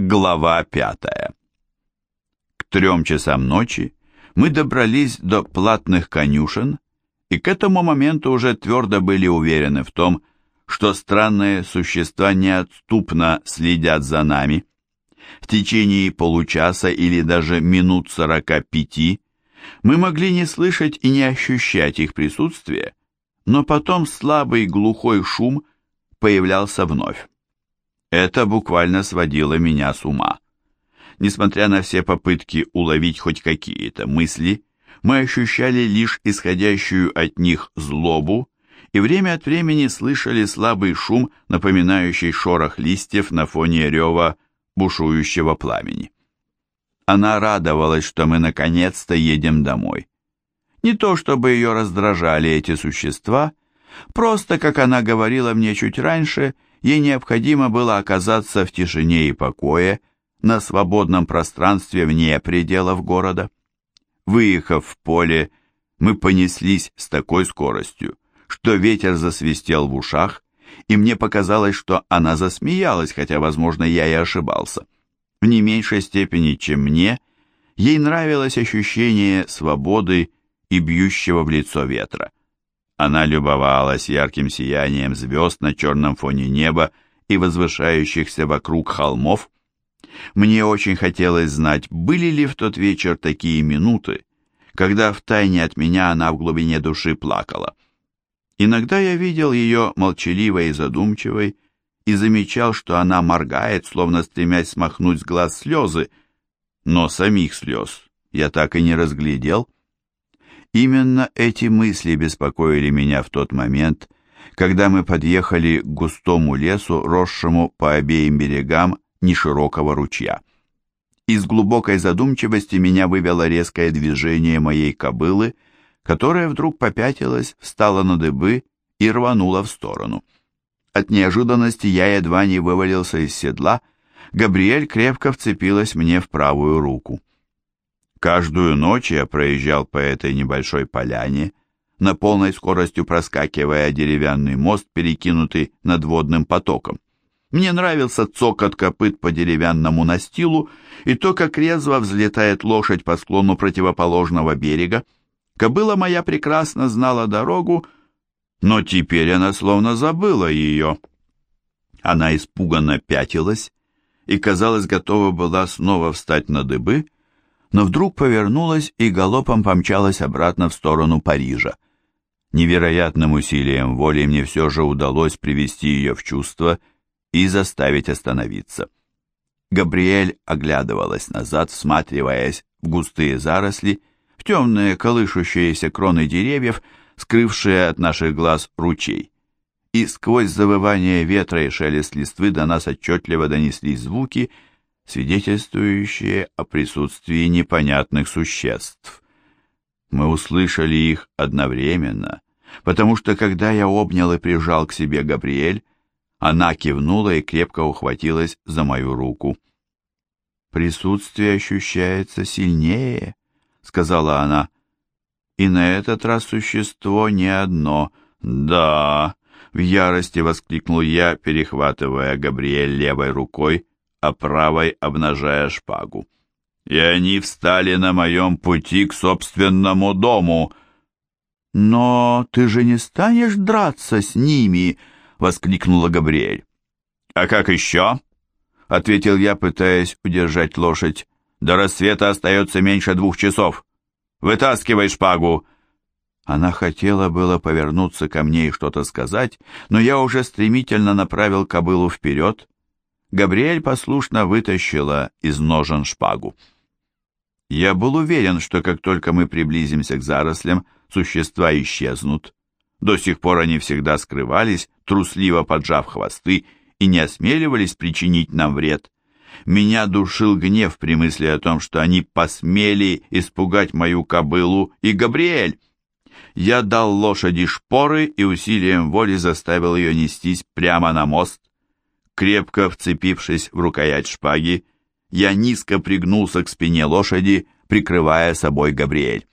Глава пятая. К трем часам ночи мы добрались до платных конюшен и к этому моменту уже твердо были уверены в том, что странные существа неотступно следят за нами. В течение получаса или даже минут сорока пяти мы могли не слышать и не ощущать их присутствия, но потом слабый глухой шум появлялся вновь. Это буквально сводило меня с ума. Несмотря на все попытки уловить хоть какие-то мысли, мы ощущали лишь исходящую от них злобу и время от времени слышали слабый шум, напоминающий шорох листьев на фоне рева бушующего пламени. Она радовалась, что мы наконец-то едем домой. Не то чтобы ее раздражали эти существа, просто, как она говорила мне чуть раньше, — ей необходимо было оказаться в тишине и покое, на свободном пространстве вне пределов города. Выехав в поле, мы понеслись с такой скоростью, что ветер засвистел в ушах, и мне показалось, что она засмеялась, хотя, возможно, я и ошибался. В не меньшей степени, чем мне, ей нравилось ощущение свободы и бьющего в лицо ветра. Она любовалась ярким сиянием звезд на черном фоне неба и возвышающихся вокруг холмов. Мне очень хотелось знать, были ли в тот вечер такие минуты, когда втайне от меня она в глубине души плакала. Иногда я видел ее молчаливой и задумчивой и замечал, что она моргает, словно стремясь смахнуть с глаз слезы, но самих слез я так и не разглядел. Именно эти мысли беспокоили меня в тот момент, когда мы подъехали к густому лесу, росшему по обеим берегам неширокого ручья. Из глубокой задумчивости меня вывело резкое движение моей кобылы, которая вдруг попятилась, встала на дыбы и рванула в сторону. От неожиданности я едва не вывалился из седла, Габриэль крепко вцепилась мне в правую руку. Каждую ночь я проезжал по этой небольшой поляне, на полной скоростью проскакивая деревянный мост, перекинутый над водным потоком. Мне нравился цокот копыт по деревянному настилу и то, как резво взлетает лошадь по склону противоположного берега. Кобыла моя прекрасно знала дорогу, но теперь она словно забыла ее. Она испуганно пятилась и, казалось, готова была снова встать на дыбы, но вдруг повернулась и галопом помчалась обратно в сторону Парижа. Невероятным усилием воли мне все же удалось привести ее в чувство и заставить остановиться. Габриэль оглядывалась назад, всматриваясь в густые заросли, в темные колышущиеся кроны деревьев, скрывшие от наших глаз ручей. И сквозь завывание ветра и шелест листвы до нас отчетливо донеслись звуки — свидетельствующие о присутствии непонятных существ. Мы услышали их одновременно, потому что когда я обнял и прижал к себе Габриэль, она кивнула и крепко ухватилась за мою руку. «Присутствие ощущается сильнее», — сказала она. «И на этот раз существо не одно». «Да!» — в ярости воскликнул я, перехватывая Габриэль левой рукой а правой обнажая шпагу. «И они встали на моем пути к собственному дому». «Но ты же не станешь драться с ними!» — воскликнула Габриэль. «А как еще?» — ответил я, пытаясь удержать лошадь. «До рассвета остается меньше двух часов. Вытаскивай шпагу!» Она хотела было повернуться ко мне и что-то сказать, но я уже стремительно направил кобылу вперед, Габриэль послушно вытащила из ножен шпагу. Я был уверен, что как только мы приблизимся к зарослям, существа исчезнут. До сих пор они всегда скрывались, трусливо поджав хвосты, и не осмеливались причинить нам вред. Меня душил гнев при мысли о том, что они посмели испугать мою кобылу и Габриэль. Я дал лошади шпоры и усилием воли заставил ее нестись прямо на мост. Крепко вцепившись в рукоять шпаги, я низко пригнулся к спине лошади, прикрывая собой Габриэль.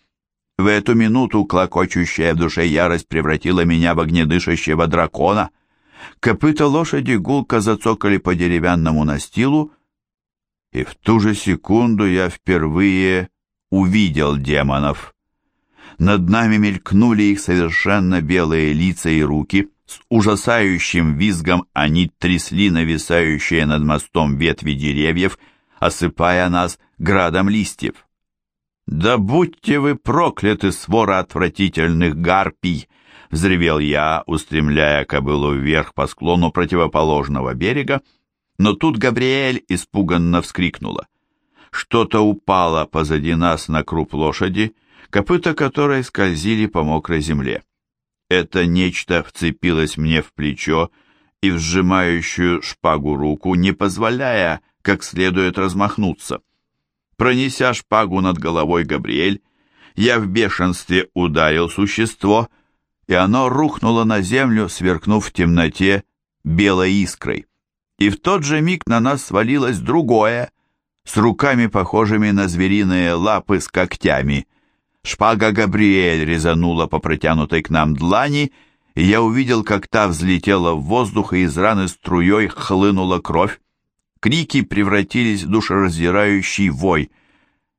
В эту минуту клокочущая в душе ярость превратила меня в огнедышащего дракона. Копыта лошади гулко зацокали по деревянному настилу, И в ту же секунду я впервые увидел демонов. Над нами мелькнули их совершенно белые лица и руки. С ужасающим визгом они трясли нависающие над мостом ветви деревьев, осыпая нас градом листьев. «Да будьте вы прокляты, свора отвратительных гарпий!» — взревел я, устремляя кобылу вверх по склону противоположного берега, но тут Габриэль испуганно вскрикнула. Что-то упало позади нас на круп лошади, копыта которой скользили по мокрой земле. Это нечто вцепилось мне в плечо и в сжимающую шпагу руку, не позволяя как следует размахнуться. Пронеся шпагу над головой Габриэль, я в бешенстве ударил существо, и оно рухнуло на землю, сверкнув в темноте белой искрой. И в тот же миг на нас свалилось другое, с руками, похожими на звериные лапы с когтями. Шпага Габриэль резанула по протянутой к нам длани, и я увидел, как та взлетела в воздух, и из раны струей хлынула кровь. Крики превратились в душераздирающий вой.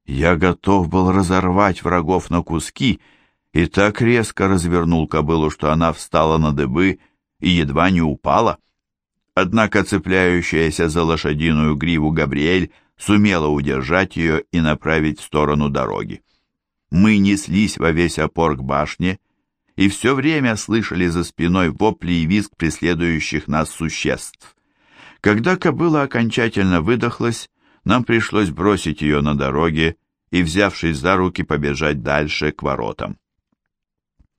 Я готов был разорвать врагов на куски, и так резко развернул кобылу, что она встала на дыбы и едва не упала. Однако цепляющаяся за лошадиную гриву Габриэль сумела удержать ее и направить в сторону дороги. Мы неслись во весь опор к башне и все время слышали за спиной вопли и визг преследующих нас существ. Когда кобыла окончательно выдохлась, нам пришлось бросить ее на дороге и, взявшись за руки, побежать дальше к воротам.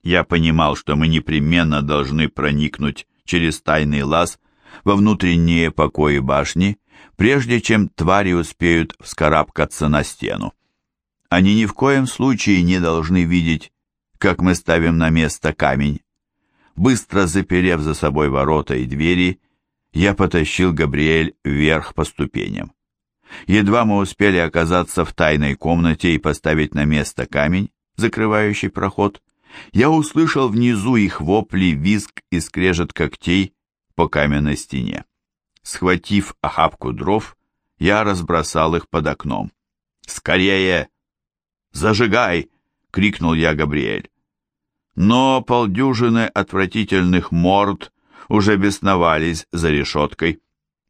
Я понимал, что мы непременно должны проникнуть через тайный лаз во внутренние покои башни, прежде чем твари успеют вскарабкаться на стену. Они ни в коем случае не должны видеть, как мы ставим на место камень. Быстро заперев за собой ворота и двери, я потащил Габриэль вверх по ступеням. Едва мы успели оказаться в тайной комнате и поставить на место камень, закрывающий проход, я услышал внизу их вопли, визг и скрежет когтей по каменной стене. Схватив охапку дров, я разбросал их под окном. «Скорее! Зажигай!» — крикнул я Габриэль. Но полдюжины отвратительных морд уже бесновались за решеткой.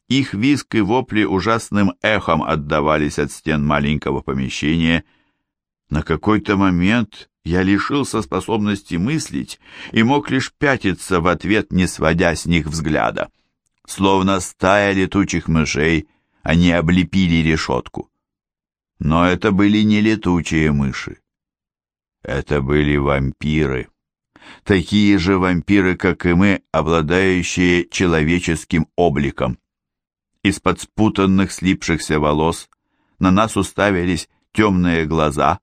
Их визг и вопли ужасным эхом отдавались от стен маленького помещения. На какой-то момент я лишился способности мыслить и мог лишь пятиться в ответ, не сводя с них взгляда. Словно стая летучих мышей, они облепили решетку. Но это были не летучие мыши. Это были вампиры такие же вампиры, как и мы, обладающие человеческим обликом. Из-под спутанных слипшихся волос на нас уставились темные глаза,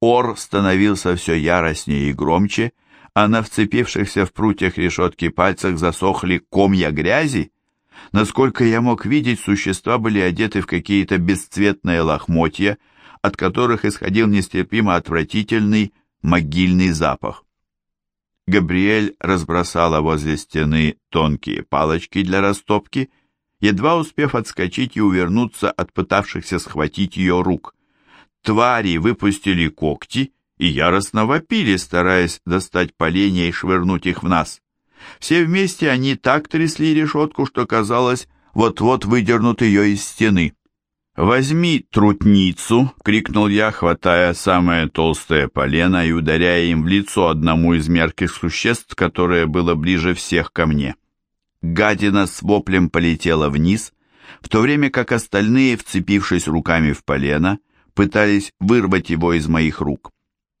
ор становился все яростнее и громче, а на вцепившихся в прутьях решетки пальцах засохли комья грязи. Насколько я мог видеть, существа были одеты в какие-то бесцветные лохмотья, от которых исходил нестерпимо отвратительный могильный запах. Габриэль разбросала возле стены тонкие палочки для растопки, едва успев отскочить и увернуться от пытавшихся схватить ее рук. Твари выпустили когти и яростно вопили, стараясь достать поленья и швырнуть их в нас. Все вместе они так трясли решетку, что казалось, вот-вот выдернут ее из стены. «Возьми трутницу!» — крикнул я, хватая самое толстое полено и ударяя им в лицо одному из мерких существ, которое было ближе всех ко мне. Гадина с воплем полетела вниз, в то время как остальные, вцепившись руками в полено, пытались вырвать его из моих рук.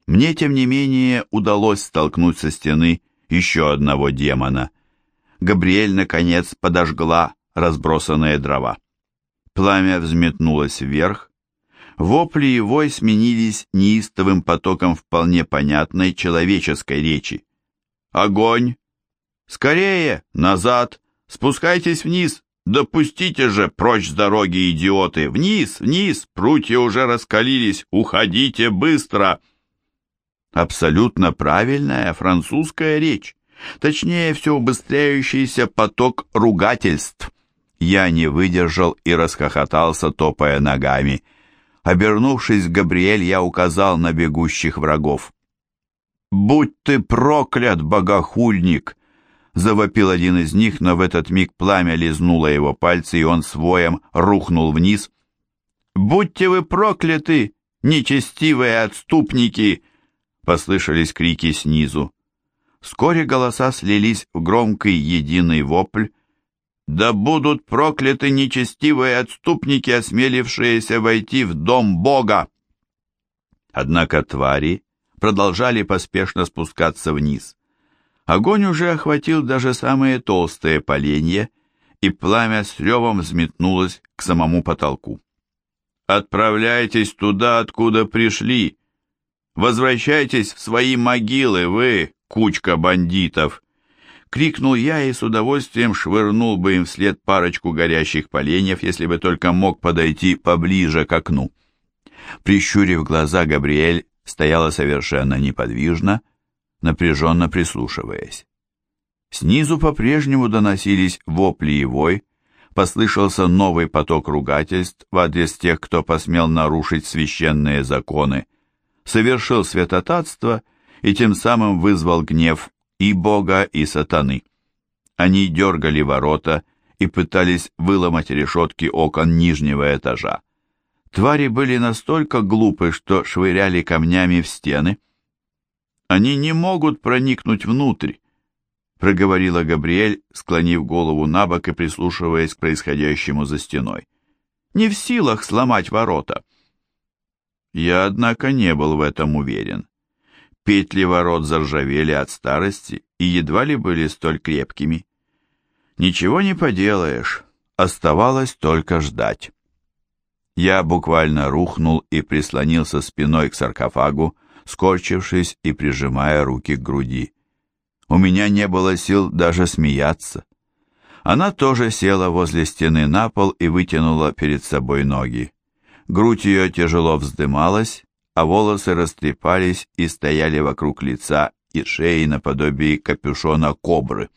Мне, тем не менее, удалось столкнуть со стены еще одного демона. Габриэль, наконец, подожгла разбросанные дрова. Пламя взметнулось вверх. Вопли и вой сменились неистовым потоком вполне понятной человеческой речи. «Огонь! Скорее! Назад! Спускайтесь вниз! Допустите же, прочь с дороги, идиоты! Вниз, вниз! Прутья уже раскалились! Уходите быстро!» Абсолютно правильная французская речь. Точнее, все убыстряющийся поток ругательств. Я не выдержал и расхохотался, топая ногами. Обернувшись к Габриэль, я указал на бегущих врагов. «Будь ты проклят, богохульник!» Завопил один из них, но в этот миг пламя лизнуло его пальцы, и он своем рухнул вниз. «Будьте вы прокляты, нечестивые отступники!» Послышались крики снизу. Вскоре голоса слились в громкий единый вопль. «Да будут прокляты нечестивые отступники, осмелившиеся войти в дом Бога!» Однако твари продолжали поспешно спускаться вниз. Огонь уже охватил даже самые толстые поленья, и пламя с ревом взметнулось к самому потолку. «Отправляйтесь туда, откуда пришли! Возвращайтесь в свои могилы, вы, кучка бандитов!» Крикнул я и с удовольствием швырнул бы им вслед парочку горящих поленьев, если бы только мог подойти поближе к окну. Прищурив глаза, Габриэль стояла совершенно неподвижно, напряженно прислушиваясь. Снизу по-прежнему доносились вопли и вой, послышался новый поток ругательств в адрес тех, кто посмел нарушить священные законы, совершил святотатство и тем самым вызвал гнев и Бога, и сатаны. Они дергали ворота и пытались выломать решетки окон нижнего этажа. Твари были настолько глупы, что швыряли камнями в стены. «Они не могут проникнуть внутрь», — проговорила Габриэль, склонив голову на бок и прислушиваясь к происходящему за стеной. «Не в силах сломать ворота». Я, однако, не был в этом уверен. Петли ворот заржавели от старости и едва ли были столь крепкими. Ничего не поделаешь, оставалось только ждать. Я буквально рухнул и прислонился спиной к саркофагу, скорчившись и прижимая руки к груди. У меня не было сил даже смеяться. Она тоже села возле стены на пол и вытянула перед собой ноги. Грудь ее тяжело вздымалась, а волосы растрепались и стояли вокруг лица и шеи наподобие капюшона кобры.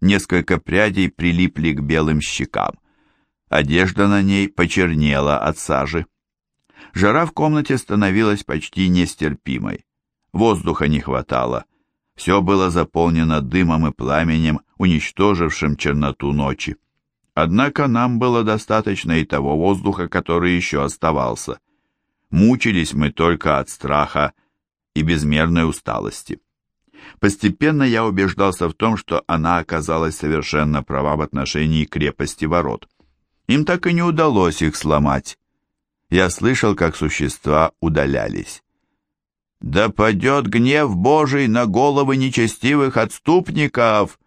Несколько прядей прилипли к белым щекам. Одежда на ней почернела от сажи. Жара в комнате становилась почти нестерпимой. Воздуха не хватало. Все было заполнено дымом и пламенем, уничтожившим черноту ночи. Однако нам было достаточно и того воздуха, который еще оставался. Мучились мы только от страха и безмерной усталости. Постепенно я убеждался в том, что она оказалась совершенно права в отношении крепости ворот. Им так и не удалось их сломать. Я слышал, как существа удалялись. «Да падет гнев Божий на головы нечестивых отступников!»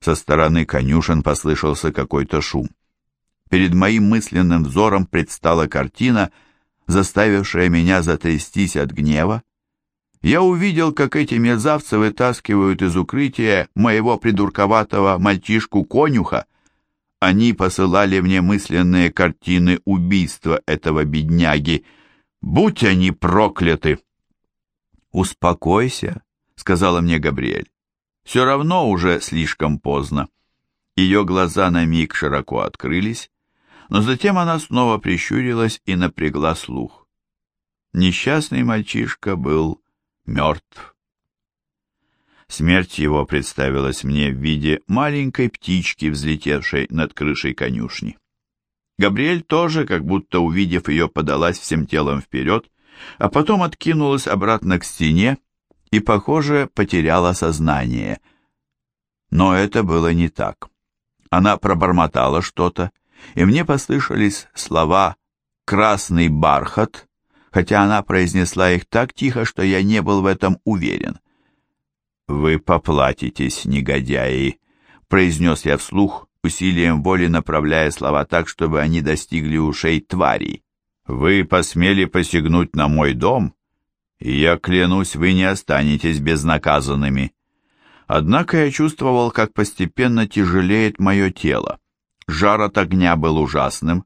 Со стороны конюшен послышался какой-то шум. Перед моим мысленным взором предстала картина, заставившая меня затрястись от гнева. Я увидел, как эти мерзавцы вытаскивают из укрытия моего придурковатого мальчишку-конюха, они посылали мне мысленные картины убийства этого бедняги. Будь они прокляты! «Успокойся», — сказала мне Габриэль. «Все равно уже слишком поздно». Ее глаза на миг широко открылись, но затем она снова прищурилась и напрягла слух. Несчастный мальчишка был мертв. Смерть его представилась мне в виде маленькой птички, взлетевшей над крышей конюшни. Габриэль тоже, как будто увидев ее, подалась всем телом вперед, а потом откинулась обратно к стене и, похоже, потеряла сознание. Но это было не так. Она пробормотала что-то, и мне послышались слова «красный бархат», хотя она произнесла их так тихо, что я не был в этом уверен. «Вы поплатитесь, негодяи», — произнес я вслух, усилием воли направляя слова так, чтобы они достигли ушей тварей. «Вы посмели посягнуть на мой дом, я клянусь, вы не останетесь безнаказанными». Однако я чувствовал, как постепенно тяжелеет мое тело. Жар от огня был ужасным,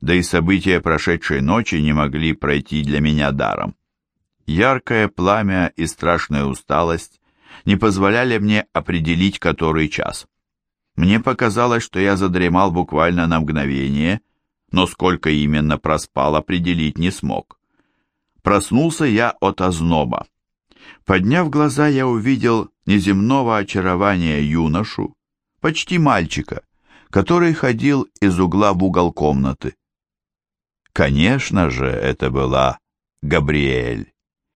да и события прошедшей ночи не могли пройти для меня даром. Яркое пламя и страшная усталость не позволяли мне определить который час. Мне показалось, что я задремал буквально на мгновение, но сколько именно проспал, определить не смог. Проснулся я от озноба. Подняв глаза, я увидел неземного очарования юношу, почти мальчика, который ходил из угла в угол комнаты. Конечно же, это была Габриэль.